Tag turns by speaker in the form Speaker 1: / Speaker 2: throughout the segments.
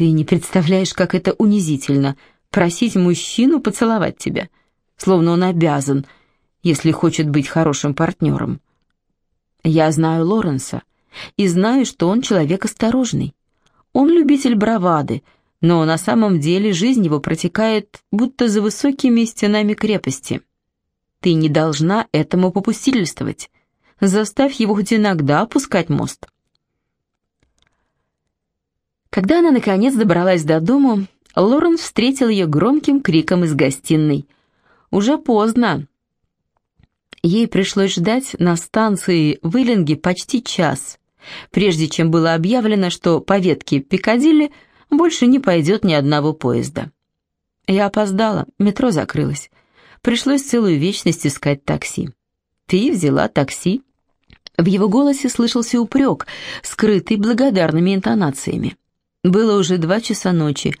Speaker 1: Ты не представляешь, как это унизительно — просить мужчину поцеловать тебя, словно он обязан, если хочет быть хорошим партнером. Я знаю Лоренса и знаю, что он человек осторожный. Он любитель бравады, но на самом деле жизнь его протекает будто за высокими стенами крепости. Ты не должна этому попустительствовать. Заставь его хоть иногда опускать мост. Когда она наконец добралась до дому, Лорен встретил ее громким криком из гостиной. «Уже поздно!» Ей пришлось ждать на станции в Иллинге почти час, прежде чем было объявлено, что по ветке Пикадилли больше не пойдет ни одного поезда. Я опоздала, метро закрылось. Пришлось целую вечность искать такси. Ты взяла такси? В его голосе слышался упрек, скрытый благодарными интонациями. Было уже два часа ночи,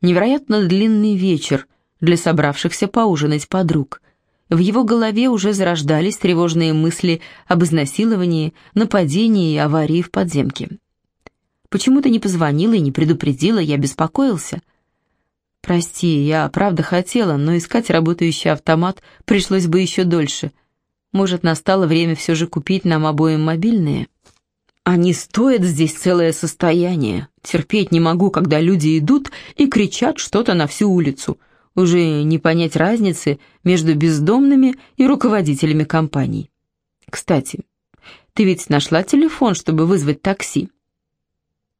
Speaker 1: невероятно длинный вечер для собравшихся поужинать подруг. В его голове уже зарождались тревожные мысли об изнасиловании, нападении и аварии в подземке. «Почему ты не позвонила и не предупредила? Я беспокоился». «Прости, я правда хотела, но искать работающий автомат пришлось бы еще дольше. Может, настало время все же купить нам обоим мобильные?» Они стоят здесь целое состояние. Терпеть не могу, когда люди идут и кричат что-то на всю улицу. Уже не понять разницы между бездомными и руководителями компаний. Кстати, ты ведь нашла телефон, чтобы вызвать такси?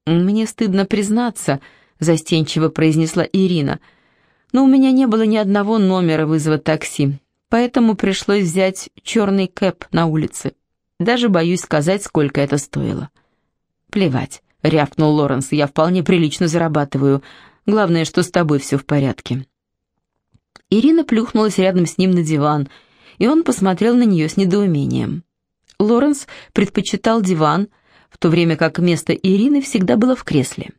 Speaker 1: Мне стыдно признаться, застенчиво произнесла Ирина. Но у меня не было ни одного номера вызова такси, поэтому пришлось взять черный кэп на улице. Даже боюсь сказать, сколько это стоило. «Плевать», — рявкнул Лоренс, — «я вполне прилично зарабатываю. Главное, что с тобой все в порядке». Ирина плюхнулась рядом с ним на диван, и он посмотрел на нее с недоумением. Лоренс предпочитал диван, в то время как место Ирины всегда было в кресле.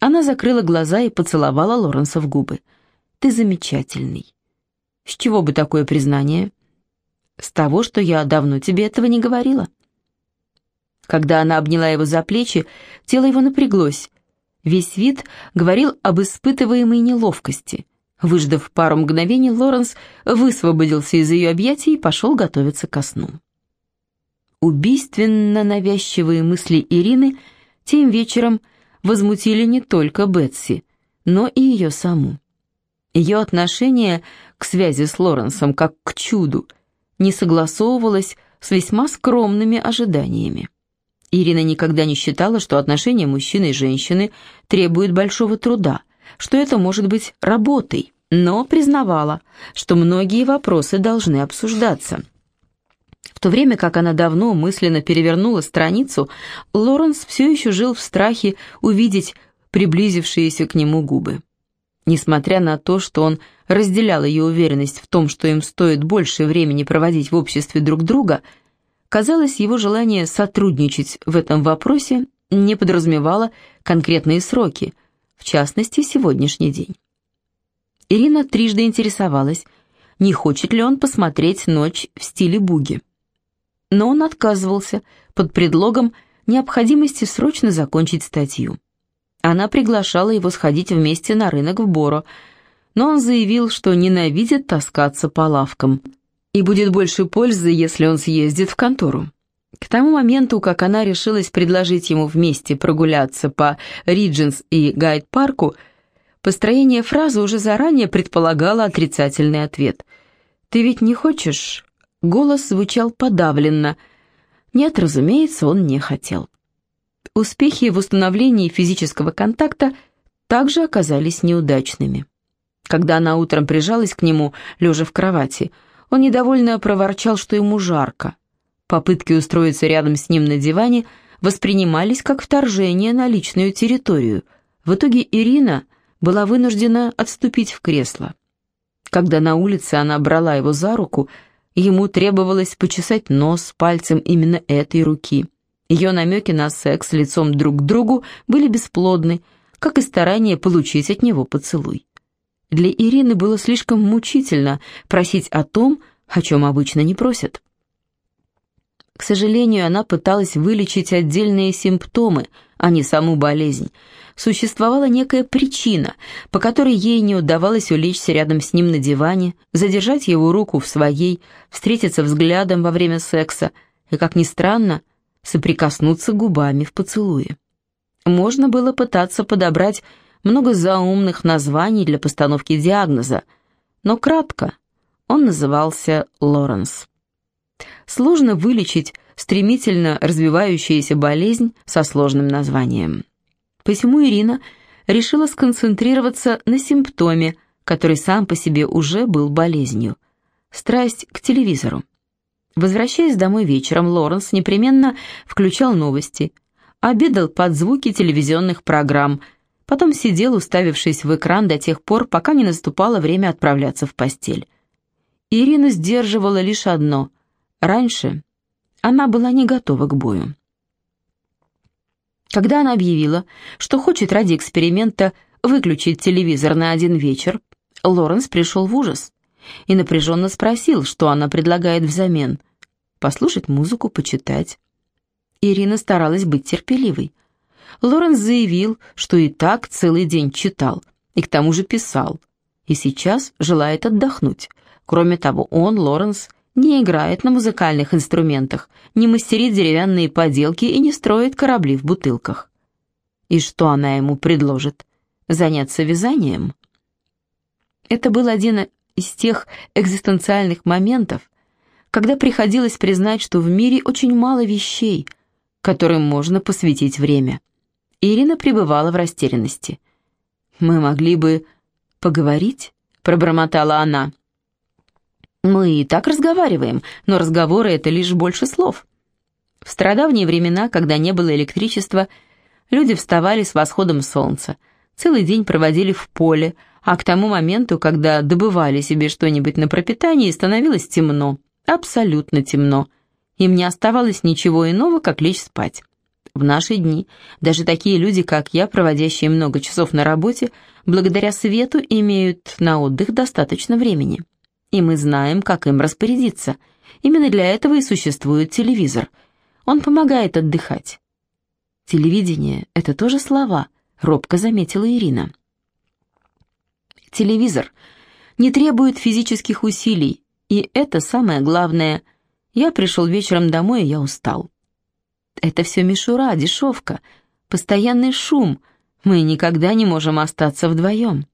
Speaker 1: Она закрыла глаза и поцеловала Лоренса в губы. «Ты замечательный». «С чего бы такое признание?» С того, что я давно тебе этого не говорила. Когда она обняла его за плечи, тело его напряглось. Весь вид говорил об испытываемой неловкости. Выждав пару мгновений, Лоренс высвободился из ее объятий и пошел готовиться ко сну. Убийственно навязчивые мысли Ирины тем вечером возмутили не только Бетси, но и ее саму. Ее отношение к связи с Лоренсом как к чуду не согласовывалось с весьма скромными ожиданиями. Ирина никогда не считала, что отношения мужчины и женщины требуют большого труда, что это может быть работой, но признавала, что многие вопросы должны обсуждаться. В то время как она давно мысленно перевернула страницу, Лоренс все еще жил в страхе увидеть приблизившиеся к нему губы. Несмотря на то, что он разделял ее уверенность в том, что им стоит больше времени проводить в обществе друг друга, казалось, его желание сотрудничать в этом вопросе не подразумевало конкретные сроки, в частности, сегодняшний день. Ирина трижды интересовалась, не хочет ли он посмотреть «Ночь» в стиле буги. Но он отказывался под предлогом необходимости срочно закончить статью. Она приглашала его сходить вместе на рынок в Боро, но он заявил, что ненавидит таскаться по лавкам и будет больше пользы, если он съездит в контору. К тому моменту, как она решилась предложить ему вместе прогуляться по Ридженс и Гайд-парку, построение фразы уже заранее предполагало отрицательный ответ. «Ты ведь не хочешь?» Голос звучал подавленно. Нет, разумеется, он не хотел. Успехи в установлении физического контакта также оказались неудачными. Когда она утром прижалась к нему, лежа в кровати, он недовольно проворчал, что ему жарко. Попытки устроиться рядом с ним на диване воспринимались как вторжение на личную территорию. В итоге Ирина была вынуждена отступить в кресло. Когда на улице она брала его за руку, ему требовалось почесать нос пальцем именно этой руки – ее намеки на секс лицом друг к другу были бесплодны, как и старание получить от него поцелуй. Для Ирины было слишком мучительно просить о том, о чем обычно не просят. К сожалению, она пыталась вылечить отдельные симптомы, а не саму болезнь. Существовала некая причина, по которой ей не удавалось улечься рядом с ним на диване, задержать его руку в своей, встретиться взглядом во время секса и, как ни странно, соприкоснуться губами в поцелуе. Можно было пытаться подобрать много заумных названий для постановки диагноза, но кратко он назывался Лоренс. Сложно вылечить стремительно развивающуюся болезнь со сложным названием. Посему Ирина решила сконцентрироваться на симптоме, который сам по себе уже был болезнью – страсть к телевизору. Возвращаясь домой вечером, Лоренс непременно включал новости, обедал под звуки телевизионных программ, потом сидел, уставившись в экран до тех пор, пока не наступало время отправляться в постель. Ирина сдерживала лишь одно Раньше она была не готова к бою. Когда она объявила, что хочет ради эксперимента выключить телевизор на один вечер, Лоренс пришел в ужас и напряженно спросил, что она предлагает взамен. Послушать музыку, почитать. Ирина старалась быть терпеливой. Лоренс заявил, что и так целый день читал, и к тому же писал, и сейчас желает отдохнуть. Кроме того, он, Лоренс, не играет на музыкальных инструментах, не мастерит деревянные поделки и не строит корабли в бутылках. И что она ему предложит? Заняться вязанием? Это был один из тех экзистенциальных моментов, когда приходилось признать, что в мире очень мало вещей, которым можно посвятить время. Ирина пребывала в растерянности. «Мы могли бы поговорить?» — пробормотала она. Мы и так разговариваем, но разговоры — это лишь больше слов. В стародавние времена, когда не было электричества, люди вставали с восходом солнца, целый день проводили в поле, а к тому моменту, когда добывали себе что-нибудь на пропитание, становилось темно, абсолютно темно. Им не оставалось ничего иного, как лечь спать. В наши дни даже такие люди, как я, проводящие много часов на работе, благодаря свету имеют на отдых достаточно времени и мы знаем, как им распорядиться. Именно для этого и существует телевизор. Он помогает отдыхать. Телевидение — это тоже слова, робко заметила Ирина. Телевизор не требует физических усилий, и это самое главное. Я пришел вечером домой, и я устал. Это все мишура, дешевка, постоянный шум. Мы никогда не можем остаться вдвоем.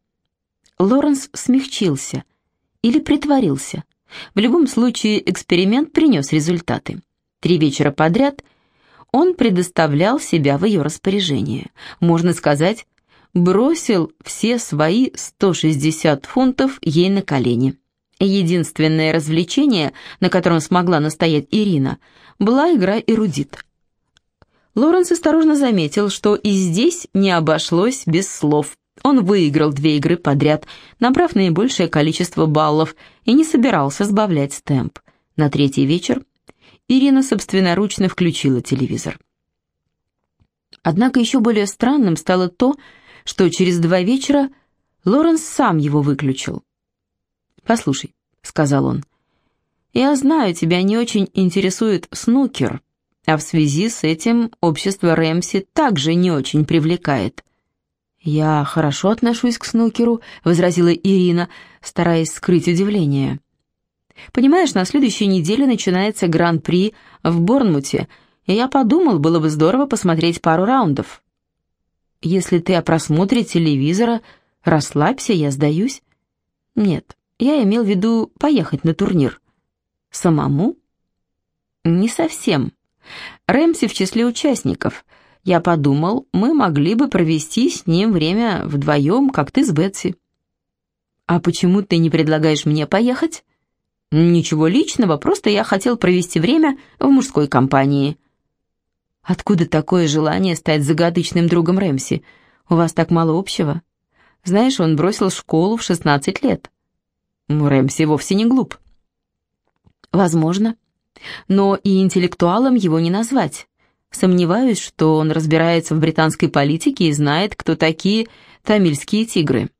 Speaker 1: Лоренс смягчился или притворился. В любом случае эксперимент принес результаты. Три вечера подряд он предоставлял себя в ее распоряжение. Можно сказать, бросил все свои 160 фунтов ей на колени. Единственное развлечение, на котором смогла настоять Ирина, была игра «Эрудит». Лоренс осторожно заметил, что и здесь не обошлось без слов. Он выиграл две игры подряд, набрав наибольшее количество баллов, и не собирался сбавлять темп. На третий вечер Ирина собственноручно включила телевизор. Однако еще более странным стало то, что через два вечера Лоренс сам его выключил. «Послушай», — сказал он, — «я знаю, тебя не очень интересует снукер, а в связи с этим общество Рэмси также не очень привлекает». «Я хорошо отношусь к снукеру», — возразила Ирина, стараясь скрыть удивление. «Понимаешь, на следующей неделе начинается гран-при в Борнмуте, и я подумал, было бы здорово посмотреть пару раундов». «Если ты о просмотре телевизора, расслабься, я сдаюсь». «Нет, я имел в виду поехать на турнир». «Самому?» «Не совсем. Рэмси в числе участников». Я подумал, мы могли бы провести с ним время вдвоем, как ты с Бетси. А почему ты не предлагаешь мне поехать? Ничего личного, просто я хотел провести время в мужской компании. Откуда такое желание стать загадочным другом Рэмси? У вас так мало общего. Знаешь, он бросил школу в 16 лет. Рэмси вовсе не глуп. Возможно. Но и интеллектуалом его не назвать. Сомневаюсь, что он разбирается в британской политике и знает, кто такие тамильские тигры.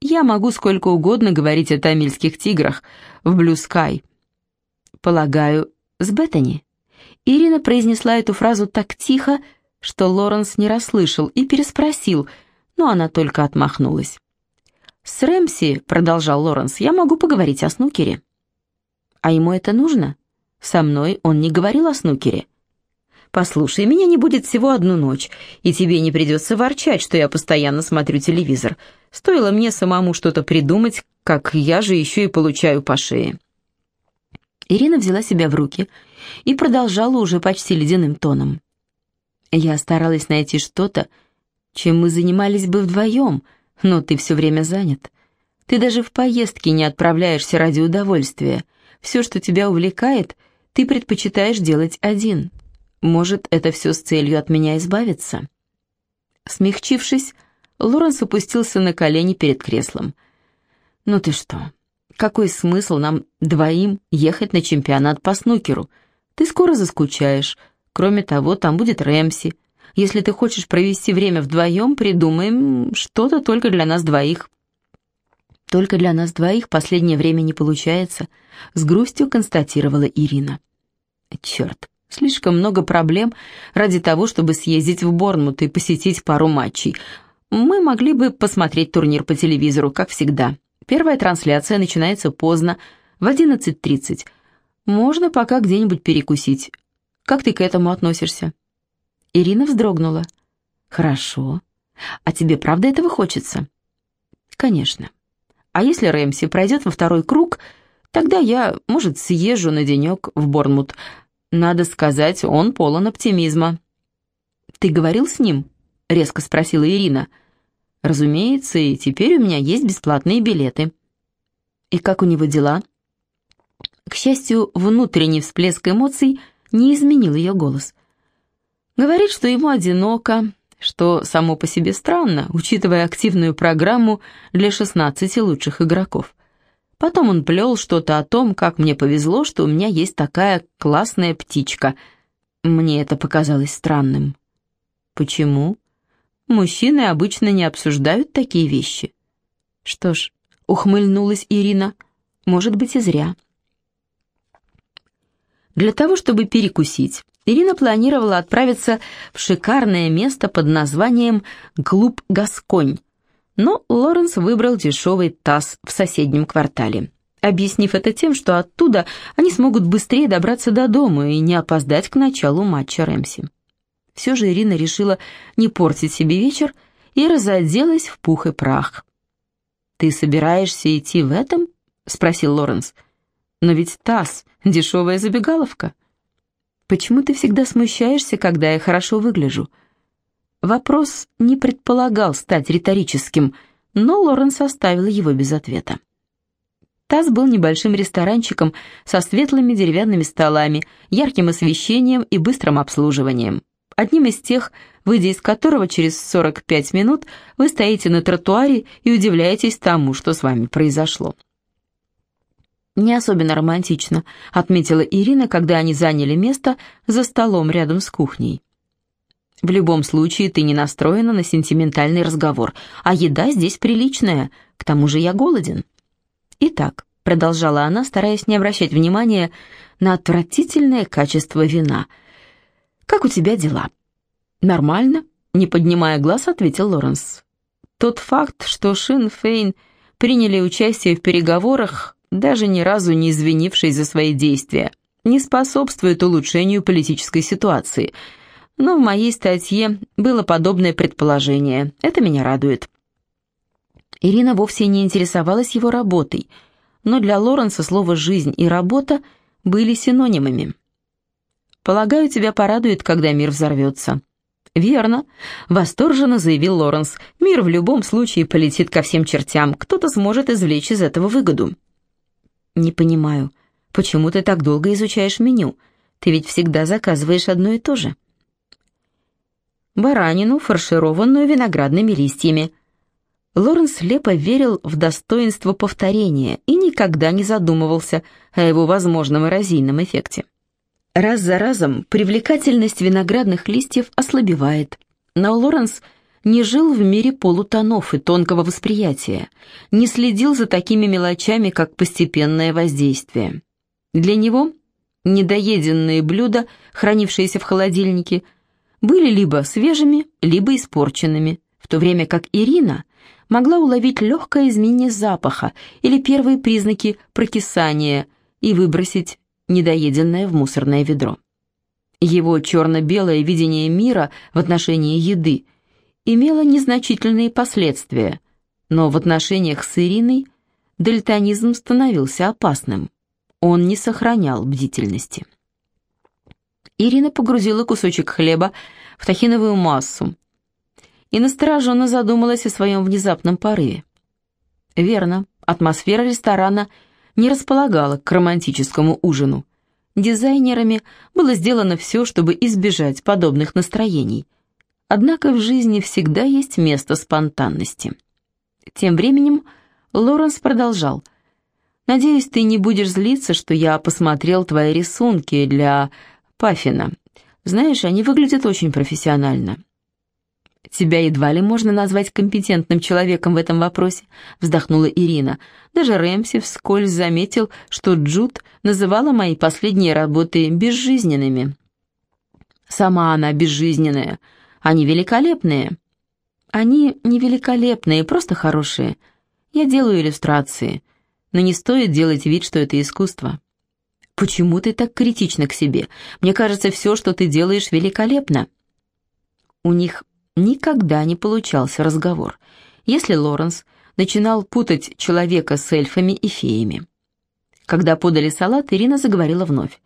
Speaker 1: Я могу сколько угодно говорить о тамильских тиграх в Blue Sky. Полагаю, с Беттани. Ирина произнесла эту фразу так тихо, что Лоренс не расслышал и переспросил, но она только отмахнулась. «С Рэмси», — продолжал Лоренс, — «я могу поговорить о снукере». «А ему это нужно?» «Со мной он не говорил о снукере». «Послушай, меня не будет всего одну ночь, и тебе не придется ворчать, что я постоянно смотрю телевизор. Стоило мне самому что-то придумать, как я же еще и получаю по шее». Ирина взяла себя в руки и продолжала уже почти ледяным тоном. «Я старалась найти что-то, чем мы занимались бы вдвоем, но ты все время занят. Ты даже в поездки не отправляешься ради удовольствия. Все, что тебя увлекает, ты предпочитаешь делать один. Может, это все с целью от меня избавиться?» Смягчившись, Лоренс опустился на колени перед креслом. «Ну ты что, какой смысл нам двоим ехать на чемпионат по снукеру? Ты скоро заскучаешь. Кроме того, там будет Рэмси. Если ты хочешь провести время вдвоем, придумаем что-то только для нас двоих». «Только для нас двоих последнее время не получается», — с грустью констатировала Ирина. «Черт, слишком много проблем ради того, чтобы съездить в Борнмут и посетить пару матчей. Мы могли бы посмотреть турнир по телевизору, как всегда. Первая трансляция начинается поздно, в 11.30. Можно пока где-нибудь перекусить. Как ты к этому относишься?» Ирина вздрогнула. «Хорошо. А тебе правда этого хочется?» «Конечно. А если Рэмси пройдет во второй круг, тогда я, может, съезжу на денек в Борнмут. Надо сказать, он полон оптимизма». «Ты говорил с ним?» — резко спросила Ирина. «Разумеется, и теперь у меня есть бесплатные билеты». «И как у него дела?» К счастью, внутренний всплеск эмоций не изменил ее голос. Говорит, что ему одиноко, что само по себе странно, учитывая активную программу для 16 лучших игроков. Потом он плел что-то о том, как мне повезло, что у меня есть такая классная птичка. Мне это показалось странным. Почему? Мужчины обычно не обсуждают такие вещи. Что ж, ухмыльнулась Ирина, может быть и зря. Для того, чтобы перекусить, Ирина планировала отправиться в шикарное место под названием «Клуб Гасконь», но Лоренс выбрал дешевый таз в соседнем квартале, объяснив это тем, что оттуда они смогут быстрее добраться до дома и не опоздать к началу матча Рэмси. Все же Ирина решила не портить себе вечер и разоделась в пух и прах. «Ты собираешься идти в этом?» — спросил Лоренс. «Но ведь таз — дешевая забегаловка». Почему ты всегда смущаешься, когда я хорошо выгляжу?» Вопрос не предполагал стать риторическим, но Лоренс оставила его без ответа. Таз был небольшим ресторанчиком со светлыми деревянными столами, ярким освещением и быстрым обслуживанием. Одним из тех, выйдя из которого через 45 минут вы стоите на тротуаре и удивляетесь тому, что с вами произошло. «Не особенно романтично», — отметила Ирина, когда они заняли место за столом рядом с кухней. «В любом случае ты не настроена на сентиментальный разговор, а еда здесь приличная, к тому же я голоден». «Итак», — продолжала она, стараясь не обращать внимания на отвратительное качество вина, — «как у тебя дела?» «Нормально», — не поднимая глаз, ответил Лоренс. «Тот факт, что Шин Фейн приняли участие в переговорах, даже ни разу не извинившись за свои действия, не способствует улучшению политической ситуации. Но в моей статье было подобное предположение. Это меня радует. Ирина вовсе не интересовалась его работой, но для Лоренса слово «жизнь» и «работа» были синонимами. «Полагаю, тебя порадует, когда мир взорвется». «Верно», — восторженно заявил Лоренс. «Мир в любом случае полетит ко всем чертям. Кто-то сможет извлечь из этого выгоду». «Не понимаю, почему ты так долго изучаешь меню? Ты ведь всегда заказываешь одно и то же». Баранину, фаршированную виноградными листьями. Лоренс слепо верил в достоинство повторения и никогда не задумывался о его возможном эрозийном эффекте. Раз за разом привлекательность виноградных листьев ослабевает, но Лоренс не жил в мире полутонов и тонкого восприятия, не следил за такими мелочами, как постепенное воздействие. Для него недоеденные блюда, хранившиеся в холодильнике, были либо свежими, либо испорченными, в то время как Ирина могла уловить легкое изменение запаха или первые признаки прокисания и выбросить недоеденное в мусорное ведро. Его черно-белое видение мира в отношении еды имело незначительные последствия, но в отношениях с Ириной дальтонизм становился опасным. Он не сохранял бдительности. Ирина погрузила кусочек хлеба в тахиновую массу и настороженно задумалась о своем внезапном порыве. Верно, атмосфера ресторана не располагала к романтическому ужину. Дизайнерами было сделано все, чтобы избежать подобных настроений. Однако в жизни всегда есть место спонтанности. Тем временем Лоренс продолжал. «Надеюсь, ты не будешь злиться, что я посмотрел твои рисунки для Паффина. Знаешь, они выглядят очень профессионально». «Тебя едва ли можно назвать компетентным человеком в этом вопросе», — вздохнула Ирина. Даже Рэмси вскользь заметил, что Джуд называла мои последние работы безжизненными. «Сама она безжизненная. Они великолепные». «Они не великолепные, просто хорошие. Я делаю иллюстрации, но не стоит делать вид, что это искусство». «Почему ты так критична к себе? Мне кажется, все, что ты делаешь, великолепно». У них никогда не получался разговор, если Лоренс начинал путать человека с эльфами и феями. Когда подали салат, Ирина заговорила вновь.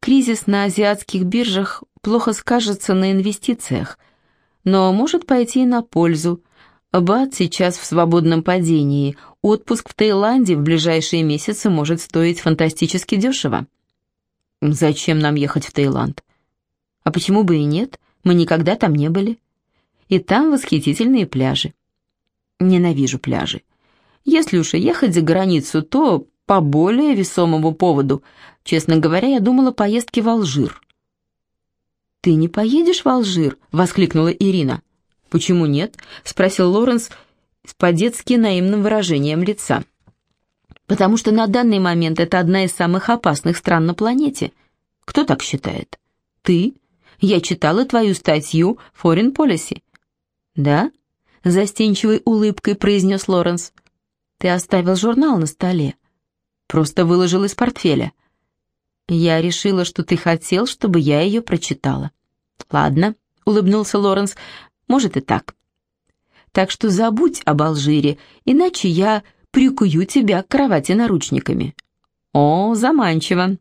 Speaker 1: «Кризис на азиатских биржах плохо скажется на инвестициях, но может пойти на пользу. Бат сейчас в свободном падении, отпуск в Таиланде в ближайшие месяцы может стоить фантастически дешево». «Зачем нам ехать в Таиланд?» «А почему бы и нет? Мы никогда там не были. И там восхитительные пляжи. Ненавижу пляжи. Если уж ехать за границу, то по более весомому поводу. Честно говоря, я думала о поездке в Алжир. «Ты не поедешь в Алжир?» — воскликнула Ирина. «Почему нет?» — спросил Лоренс с по-детски наивным выражением лица. «Потому что на данный момент это одна из самых опасных стран на планете. Кто так считает? Ты? Я читала твою статью «Foreign Policy». «Да?» — застенчивой улыбкой произнес Лоренс. «Ты оставил журнал на столе. Просто выложил из портфеля. Я решила, что ты хотел, чтобы я ее прочитала». «Ладно», — улыбнулся Лоренс, — «может и так». «Так что забудь об Алжире, иначе я прикую тебя к кровати наручниками». «О, заманчиво».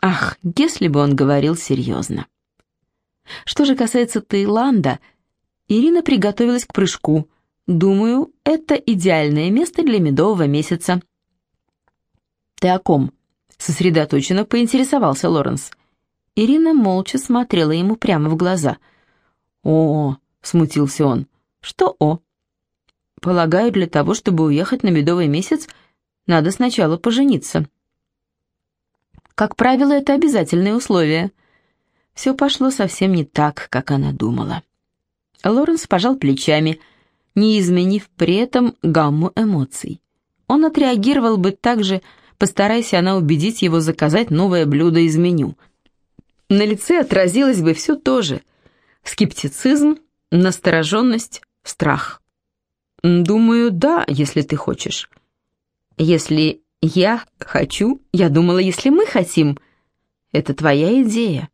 Speaker 1: Ах, если бы он говорил серьезно. Что же касается Таиланда, Ирина приготовилась к прыжку. Думаю, это идеальное место для медового месяца. «Ты о ком?» — сосредоточенно поинтересовался Лоренс. Ирина молча смотрела ему прямо в глаза. «О!» — смутился он. «Что «о»?» «Полагаю, для того, чтобы уехать на медовый месяц, надо сначала пожениться». Как правило, это обязательное условие — все пошло совсем не так, как она думала. Лоренс пожал плечами, не изменив при этом гамму эмоций. Он отреагировал бы так же, постарайся она убедить его заказать новое блюдо из меню. На лице отразилось бы все то же. Скептицизм, настороженность, страх. «Думаю, да, если ты хочешь». «Если я хочу, я думала, если мы хотим. Это твоя идея».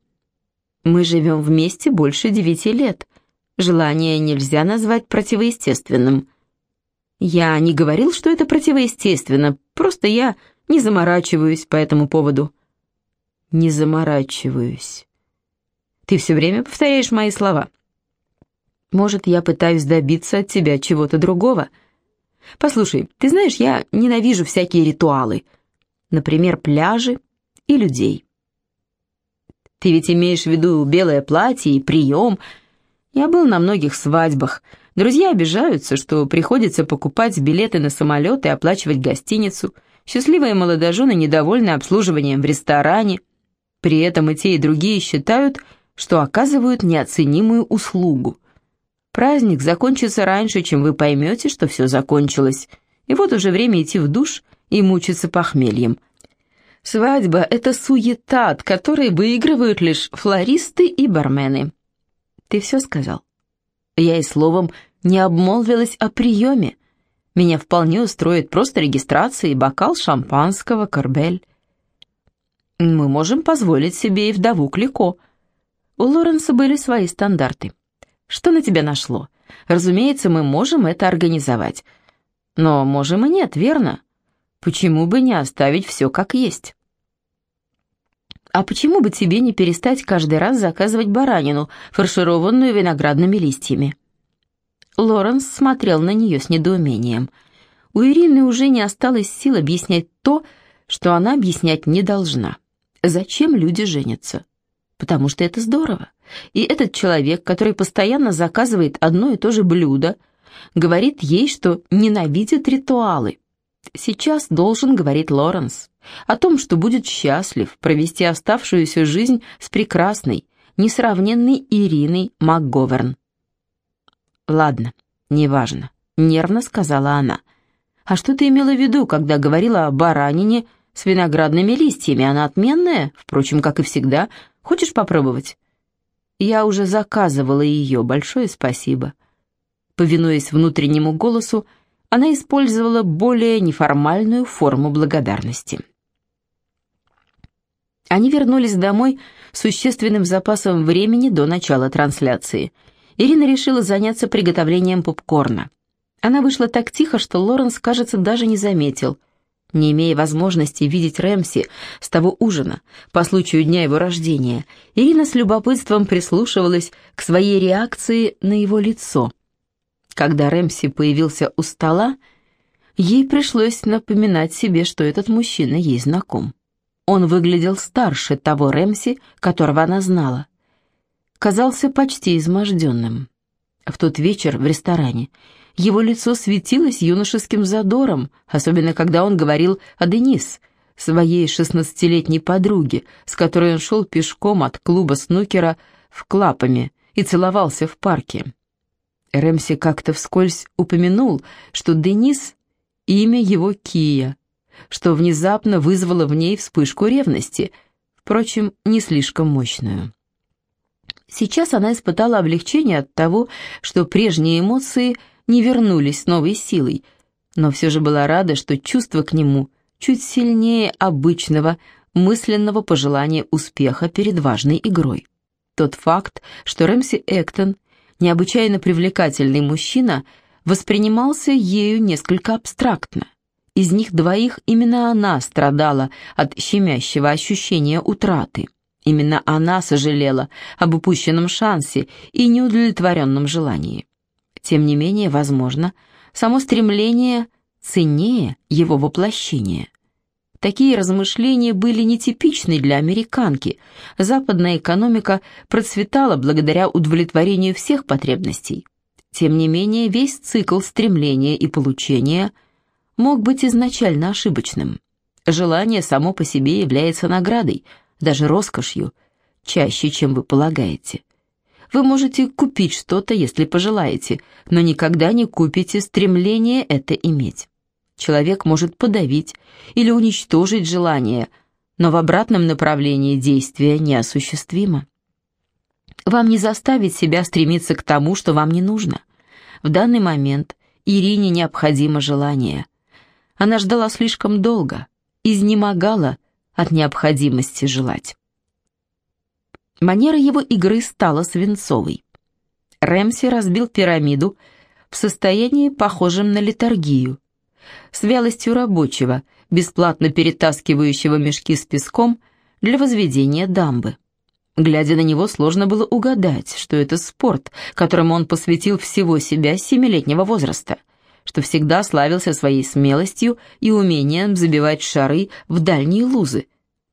Speaker 1: Мы живем вместе больше девяти лет. Желание нельзя назвать противоестественным. Я не говорил, что это противоестественно, просто я не заморачиваюсь по этому поводу. Не заморачиваюсь. Ты все время повторяешь мои слова. Может, я пытаюсь добиться от тебя чего-то другого? Послушай, ты знаешь, я ненавижу всякие ритуалы. Например, пляжи и людей. Ты ведь имеешь в виду белое платье и прием. Я был на многих свадьбах. Друзья обижаются, что приходится покупать билеты на самолет и оплачивать гостиницу. Счастливые молодожены недовольны обслуживанием в ресторане. При этом и те, и другие считают, что оказывают неоценимую услугу. Праздник закончится раньше, чем вы поймете, что все закончилось. И вот уже время идти в душ и мучиться похмельем. Свадьба — это суета, от которой выигрывают лишь флористы и бармены. Ты все сказал? Я и словом не обмолвилась о приеме. Меня вполне устроит просто регистрация и бокал шампанского, корбель. Мы можем позволить себе и вдову Клико. У Лоренса были свои стандарты. Что на тебя нашло? Разумеется, мы можем это организовать. Но можем и нет, верно? Почему бы не оставить все как есть? А почему бы тебе не перестать каждый раз заказывать баранину, фаршированную виноградными листьями? Лоренс смотрел на нее с недоумением. У Ирины уже не осталось сил объяснять то, что она объяснять не должна. Зачем люди женятся? Потому что это здорово. И этот человек, который постоянно заказывает одно и то же блюдо, говорит ей, что ненавидит ритуалы. Сейчас должен говорить Лоренс о том, что будет счастлив провести оставшуюся жизнь с прекрасной, несравненной Ириной МакГоверн. «Ладно, неважно», — нервно сказала она. «А что ты имела в виду, когда говорила о баранине с виноградными листьями? Она отменная, впрочем, как и всегда. Хочешь попробовать?» «Я уже заказывала ее, большое спасибо». Повинуясь внутреннему голосу, она использовала более неформальную форму благодарности. Они вернулись домой с существенным запасом времени до начала трансляции — Ирина решила заняться приготовлением попкорна. Она вышла так тихо, что Лоренс, кажется, даже не заметил. Не имея возможности видеть Рэмси с того ужина, по случаю дня его рождения, Ирина с любопытством прислушивалась к своей реакции на его лицо. Когда Рэмси появился у стола, ей пришлось напоминать себе, что этот мужчина ей знаком. Он выглядел старше того Рэмси, которого она знала казался почти изможденным. В тот вечер в ресторане его лицо светилось юношеским задором, особенно когда он говорил о Денис, своей шестнадцатилетней подруге, с которой он шел пешком от клуба снукера в Клапами и целовался в парке. Рэмси как-то вскользь упомянул, что Денис — имя его Кия, что внезапно вызвало в ней вспышку ревности, впрочем, не слишком мощную. Сейчас она испытала облегчение от того, что прежние эмоции не вернулись с новой силой, но все же была рада, что чувство к нему чуть сильнее обычного мысленного пожелания успеха перед важной игрой. Тот факт, что Рэмси Эктон, необычайно привлекательный мужчина, воспринимался ею несколько абстрактно. Из них двоих именно она страдала от щемящего ощущения утраты. Именно она сожалела об упущенном шансе и неудовлетворенном желании. Тем не менее, возможно, само стремление ценнее его воплощения. Такие размышления были нетипичны для американки. Западная экономика процветала благодаря удовлетворению всех потребностей. Тем не менее, весь цикл стремления и получения мог быть изначально ошибочным. Желание само по себе является наградой – даже роскошью, чаще, чем вы полагаете. Вы можете купить что-то, если пожелаете, но никогда не купите стремление это иметь. Человек может подавить или уничтожить желание, но в обратном направлении действие неосуществимо. Вам не заставить себя стремиться к тому, что вам не нужно. В данный момент Ирине необходимо желание. Она ждала слишком долго, изнемогала от необходимости желать. Манера его игры стала свинцовой. Рэмси разбил пирамиду в состоянии, похожем на литургию, с вялостью рабочего, бесплатно перетаскивающего мешки с песком для возведения дамбы. Глядя на него, сложно было угадать, что это спорт, которому он посвятил всего себя семилетнего возраста – что всегда славился своей смелостью и умением забивать шары в дальние лузы.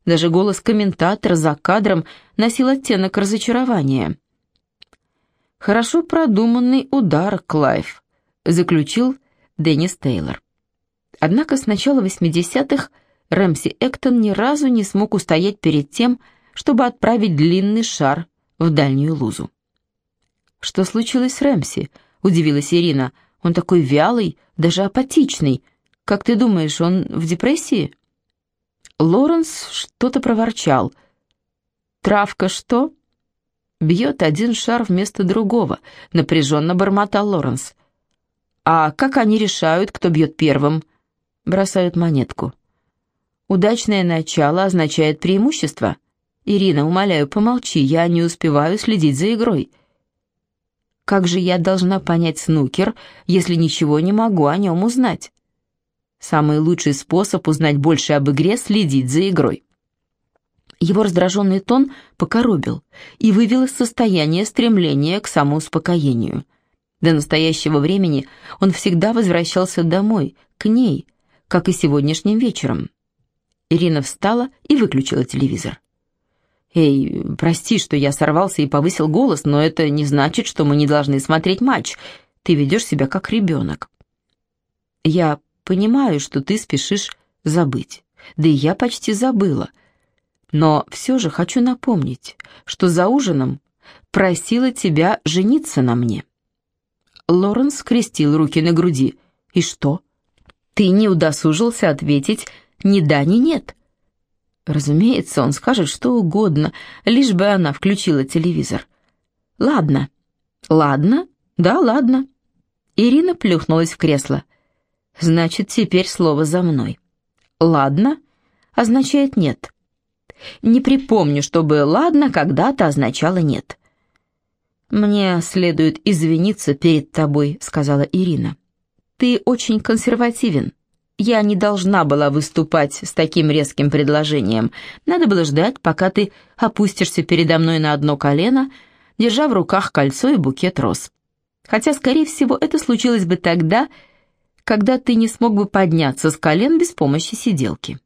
Speaker 1: Даже голос комментатора за кадром носил оттенок разочарования. «Хорошо продуманный удар, Клайв», — заключил Деннис Тейлор. Однако с начала 80-х Рэмси Эктон ни разу не смог устоять перед тем, чтобы отправить длинный шар в дальнюю лузу. «Что случилось с Рэмси?» — удивилась Ирина — он такой вялый, даже апатичный. Как ты думаешь, он в депрессии?» Лоренс что-то проворчал. «Травка что?» «Бьет один шар вместо другого», — напряженно бормотал Лоренс. «А как они решают, кто бьет первым?» Бросают монетку. «Удачное начало означает преимущество?» «Ирина, умоляю, помолчи, я не успеваю следить за игрой». «Как же я должна понять снукер, если ничего не могу о нем узнать?» Самый лучший способ узнать больше об игре — следить за игрой. Его раздраженный тон покоробил и вывел из состояния стремления к самоуспокоению. До настоящего времени он всегда возвращался домой, к ней, как и сегодняшним вечером. Ирина встала и выключила телевизор. «Эй, прости, что я сорвался и повысил голос, но это не значит, что мы не должны смотреть матч. Ты ведешь себя как ребенок». «Я Понимаю, что ты спешишь забыть. Да и я почти забыла. Но все же хочу напомнить, что за ужином просила тебя жениться на мне». Лоренс скрестил руки на груди. «И что? Ты не удосужился ответить ни да, ни нет?» Разумеется, он скажет что угодно, лишь бы она включила телевизор. «Ладно». «Ладно? Да, ладно». Ирина плюхнулась в кресло. Значит, теперь слово за мной. «Ладно» означает «нет». Не припомню, чтобы «ладно» когда-то означало «нет». «Мне следует извиниться перед тобой», — сказала Ирина. «Ты очень консервативен. Я не должна была выступать с таким резким предложением. Надо было ждать, пока ты опустишься передо мной на одно колено, держа в руках кольцо и букет роз. Хотя, скорее всего, это случилось бы тогда, когда ты не смог бы подняться с колен без помощи сиделки.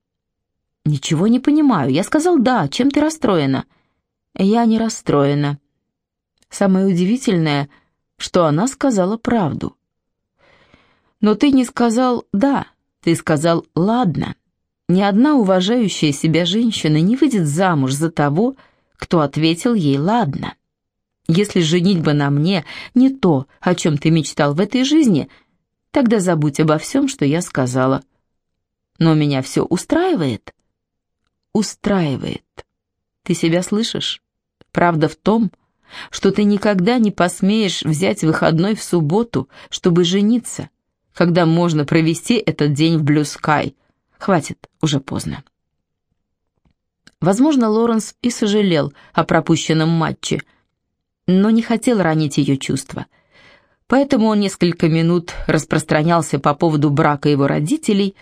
Speaker 1: Ничего не понимаю. Я сказал «да». Чем ты расстроена? Я не расстроена. Самое удивительное, что она сказала правду. Но ты не сказал «да», ты сказал «ладно». Ни одна уважающая себя женщина не выйдет замуж за того, кто ответил ей «ладно». Если женитьба на мне не то, о чем ты мечтал в этой жизни – Тогда забудь обо всем, что я сказала. Но меня все устраивает? Устраивает. Ты себя слышишь? Правда в том, что ты никогда не посмеешь взять выходной в субботу, чтобы жениться, когда можно провести этот день в Blue. Хватит, уже поздно. Возможно, Лоренс и сожалел о пропущенном матче, но не хотел ранить ее чувства – Поэтому он несколько минут распространялся по поводу брака его родителей,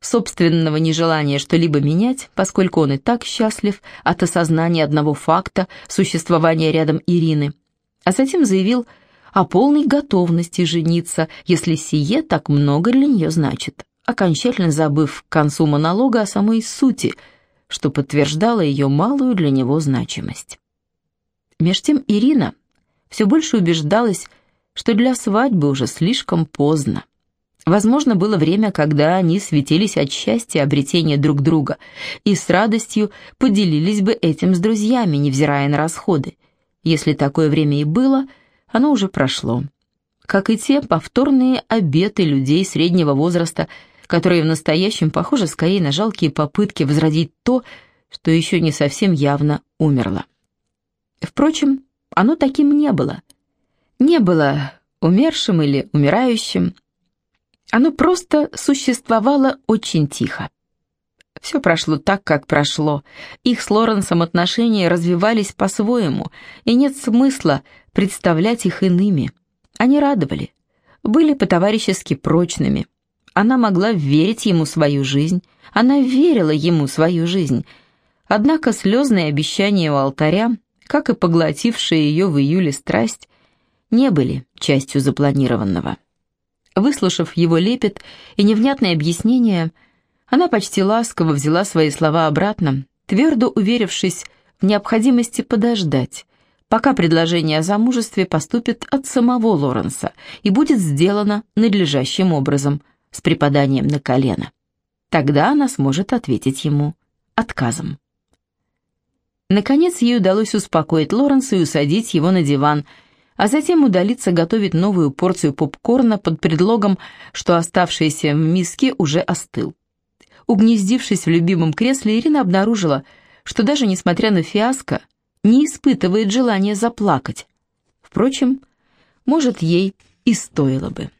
Speaker 1: собственного нежелания что-либо менять, поскольку он и так счастлив от осознания одного факта существования рядом Ирины, а затем заявил о полной готовности жениться, если сие так много для нее значит, окончательно забыв к концу монолога о самой сути, что подтверждало ее малую для него значимость. Меж тем Ирина все больше убеждалась, что для свадьбы уже слишком поздно. Возможно, было время, когда они светились от счастья обретения друг друга и с радостью поделились бы этим с друзьями, невзирая на расходы. Если такое время и было, оно уже прошло. Как и те повторные обеты людей среднего возраста, которые в настоящем похожи скорее на жалкие попытки возродить то, что еще не совсем явно умерло. Впрочем, оно таким не было – не было умершим или умирающим. Оно просто существовало очень тихо. Все прошло так, как прошло. Их с Лоренсом отношения развивались по-своему, и нет смысла представлять их иными. Они радовали, были по-товарищески прочными. Она могла верить ему свою жизнь, она верила ему свою жизнь. Однако слезные обещания у алтаря, как и поглотившая ее в июле страсть, не были частью запланированного. Выслушав его лепет и невнятное объяснение, она почти ласково взяла свои слова обратно, твердо уверившись в необходимости подождать, пока предложение о замужестве поступит от самого Лоренса и будет сделано надлежащим образом, с припаданием на колено. Тогда она сможет ответить ему отказом. Наконец ей удалось успокоить Лоренса и усадить его на диван – а затем удалиться готовить новую порцию попкорна под предлогом, что оставшийся в миске уже остыл. Угнездившись в любимом кресле, Ирина обнаружила, что даже несмотря на фиаско, не испытывает желания заплакать. Впрочем, может, ей и стоило бы.